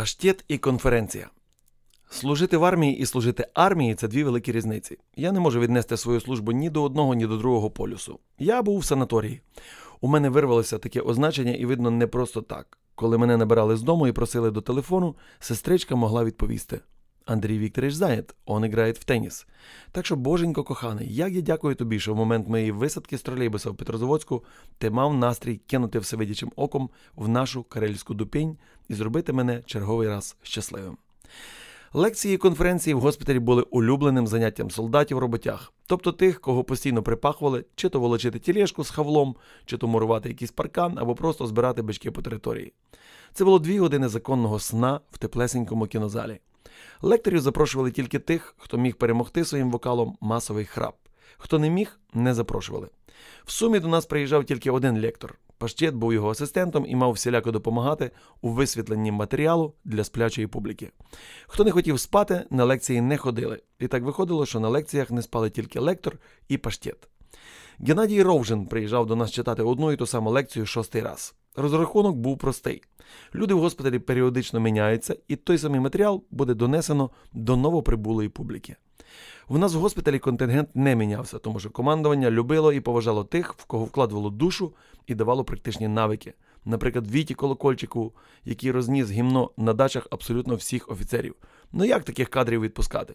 Паштет і конференція. Служити в армії і служити армії це дві великі різниці. Я не можу віднести свою службу ні до одного, ні до другого полюсу. Я був в санаторії. У мене вирвалося таке означення, і видно, не просто так. Коли мене набирали з дому і просили до телефону, сестричка могла відповісти: Андрій Вікторович зайнят, он грає в теніс. Так що, боженько коханий, як я дякую тобі, що в момент моєї висадки з тролейбуса в Петрозаводську ти мав настрій кинути всевидячим оком в нашу карельську дупінь і зробити мене черговий раз щасливим. Лекції і конференції в госпіталі були улюбленим заняттям солдатів роботяг, тобто тих, кого постійно припахували, чи то волочити тілешку з хавлом, чи то мурувати якийсь паркан, або просто збирати бички по території. Це було дві години законного сна в теплесенькому кінозалі. Лекторів запрошували тільки тих, хто міг перемогти своїм вокалом масовий храп. Хто не міг, не запрошували. В сумі до нас приїжджав тільки один лектор. Паштет був його асистентом і мав всіляко допомагати у висвітленні матеріалу для сплячої публіки. Хто не хотів спати, на лекції не ходили. І так виходило, що на лекціях не спали тільки лектор і паштет. Геннадій Ровжин приїжджав до нас читати одну і ту саму лекцію шостий раз. Розрахунок був простий. Люди в госпіталі періодично міняються, і той самий матеріал буде донесено до новоприбулої публіки. В нас в госпіталі контингент не мінявся, тому що командування любило і поважало тих, в кого вкладувало душу і давало практичні навики. Наприклад, Віті Колокольчику, який розніс гімно на дачах абсолютно всіх офіцерів. Ну як таких кадрів відпускати?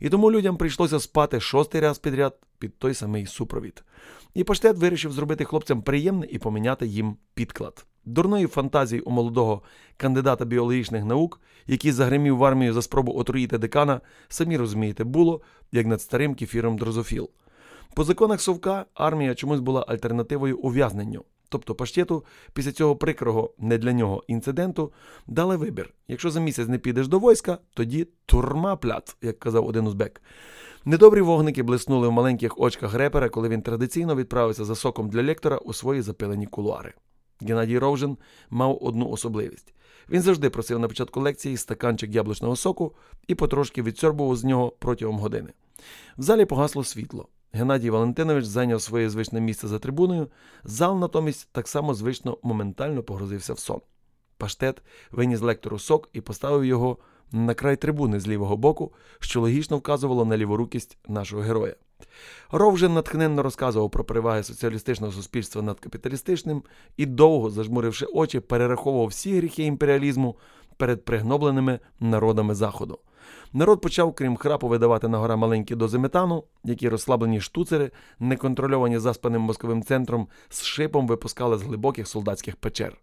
І тому людям прийшлося спати шостий раз підряд під той самий супровід. І паштет вирішив зробити хлопцям приємне і поміняти їм підклад. Дурної фантазії у молодого кандидата біологічних наук, який загримів в армію за спробу отруїти декана, самі розумієте, було як над старим кефіром дрозофіл. По законах Совка армія чомусь була альтернативою ув'язненню. Тобто паштету після цього прикрого не для нього інциденту дали вибір. Якщо за місяць не підеш до війська, тоді турма пляц, як казав один узбек. Недобрі вогники блиснули в маленьких очках репера, коли він традиційно відправився за соком для лектора у свої запилені кулуари. Геннадій Ровжин мав одну особливість. Він завжди просив на початку лекції стаканчик яблучного соку і потрошки відсьорбував з нього протягом години. В залі погасло світло. Геннадій Валентинович зайняв своє звичне місце за трибуною, зал натомість так само звично моментально погрузився в сон. Паштет виніс лектору сок і поставив його на край трибуни з лівого боку, що логічно вказувало на ліворукість нашого героя. Ровжин натхненно розказував про переваги соціалістичного суспільства над капіталістичним і довго, зажмуривши очі, перераховував всі гріхи імперіалізму перед пригнобленими народами Заходу. Народ почав, крім храпу, видавати на гора маленькі дози метану, які розслаблені штуцери, неконтрольовані заспаним мозковим центром, з шипом випускали з глибоких солдатських печер.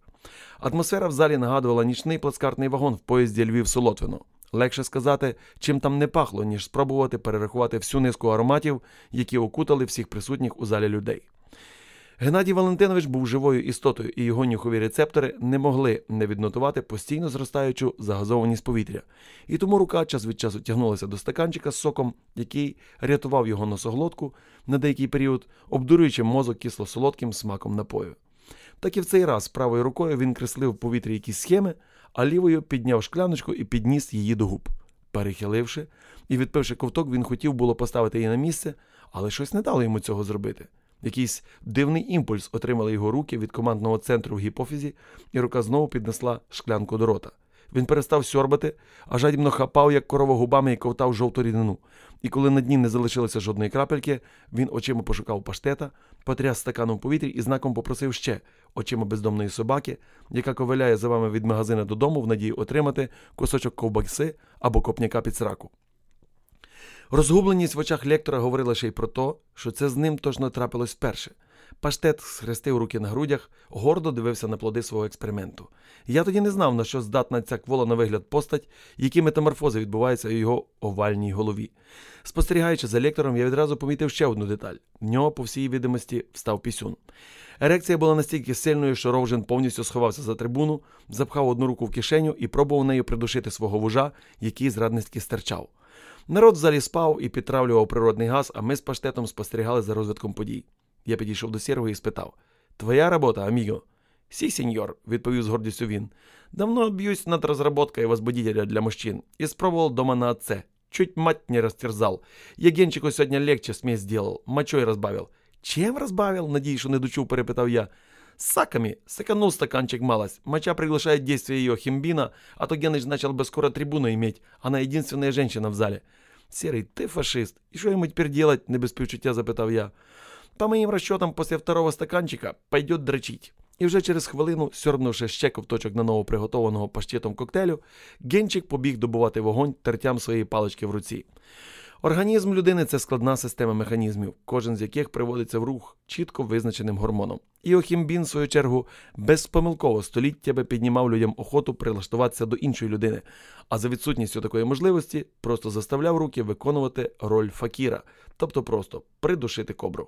Атмосфера в залі нагадувала нічний плацкартний вагон в поїзді Львів Солотвино. Легше сказати, чим там не пахло, ніж спробувати перерахувати всю низку ароматів, які окутали всіх присутніх у залі людей. Геннадій Валентинович був живою істотою, і його нюхові рецептори не могли не віднотувати постійно зростаючу загазованість повітря, і тому рука час від часу тягнулася до стаканчика з соком, який рятував його носоглотку на деякий період, обдурюючи мозок кисло-солодким смаком напою. Так і в цей раз правою рукою він креслив в повітрі якісь схеми, а лівою підняв шкляночку і підніс її до губ. Перехиливши і відпивши ковток, він хотів було поставити її на місце, але щось не дало йому цього зробити. Якийсь дивний імпульс отримали його руки від командного центру в гіпофізі, і рука знову піднесла шклянку до рота. Він перестав сьорбати, а жадібно хапав, як корова губами і ковтав жовту рідину. І коли на дні не залишилося жодної крапельки, він очима пошукав паштета, потряс стаканом повітрі і знаком попросив ще очима бездомної собаки, яка ковиляє за вами від магазина додому в надії отримати кусочок ковбаси або копняка під сраку. Розгубленість в очах лектора говорила ще й про те, що це з ним точно трапилось вперше. Паштет схрестив руки на грудях, гордо дивився на плоди свого експерименту. Я тоді не знав, на що здатна ця квола на вигляд постать, які метаморфози відбуваються у його овальній голові. Спостерігаючи за лектором, я відразу помітив ще одну деталь: в нього, по всій відомості, встав пісюн. Ерекція була настільки сильною, що Ровжин повністю сховався за трибуну, запхав одну руку в кишеню і пробував нею придушити свого вужа, який зрадницьки стирчав. Народ в залі спав і підтравлював природний газ, а ми з паштетом спостерігали за розвитком подій. Я підійшов до Сірого і спитав: Твоя робота, аміго? Сі, сеньор, відповів з гордістю він. Давно б'юсь над розработкою возбудителя для мужчин і спробував дома на отце. Чуть мать не растерзал. Єгенчику сьогодні легче смесь сделал, мочой розбавив. Чим розбавив? Надій, що не дочув, перепитав я Саками, саканул стаканчик малость. Моча приглашает действие ее химбина, а то Геныч начал бы скоро трибуну иметь. Она единственная женщина в зале. Серый, ты фашист. И что ему теперь делать? Не без співчуття запитав я. По моїм расчетам, після второго стаканчика пойдет дрочить. І вже через хвилину, сьорбнувши ще ковточок на новоприготованого паштетом коктейлю, Генчик побіг добувати вогонь тертям своєї палички в руці. Організм людини це складна система механізмів, кожен з яких приводиться в рух чітко визначеним гормоном. І Охімбін, в свою чергу, безпомилково століттями піднімав людям охоту прилаштуватися до іншої людини, а за відсутністю такої можливості просто заставляв руки виконувати роль факіра, тобто просто придушити кобру.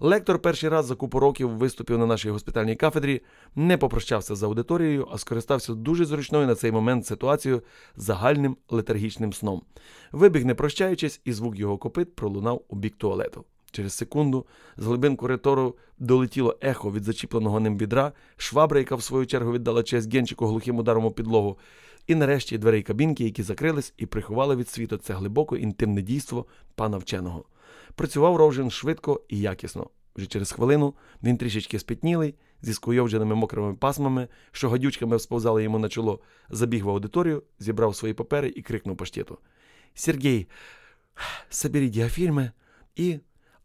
Лектор перший раз за купу років виступив на нашій госпітальній кафедрі, не попрощався з аудиторією, а скористався дуже зручною на цей момент ситуацією загальним летаргічним сном. Вибіг не прощаючись, і звук його копит пролунав у бік туалету. Через секунду з глибин коридору долетіло ехо від зачіпленого ним відра, швабра, яка в свою чергу віддала честь Генчику глухим ударом у підлогу, і нарешті дверей кабінки, які закрились і приховали від світу це глибоке інтимне дійство пана вченого. Працював Ровжин швидко і якісно. Вже через хвилину він трішечки спітнілий, зі скуйовдженими мокрими пасмами, що гадючками всповзали йому на чоло, забіг в аудиторію, зібрав свої папери і крикнув паштету. Сергій, собери діафільми і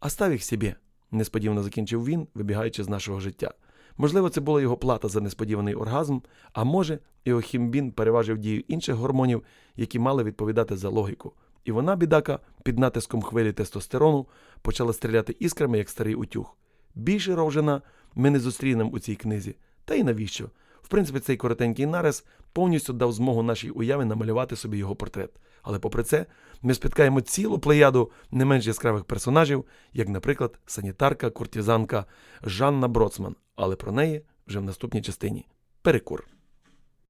Остав їх собі, несподівано закінчив він, вибігаючи з нашого життя. Можливо, це була його плата за несподіваний оргазм, а може, його хімбін переважив дію інших гормонів, які мали відповідати за логіку. І вона, бідака, під натиском хвилі тестостерону, почала стріляти іскрами, як старий утюг. Більше ровжена ми не зустрінемо у цій книзі. Та й навіщо? В принципі, цей коротенький нарис повністю дав змогу нашій уяві намалювати собі його портрет. Але попри це, ми спіткаємо цілу плеяду не менш яскравих персонажів, як, наприклад, санітарка, куртизанка Жанна Броцман. Але про неї вже в наступній частині. Перекур.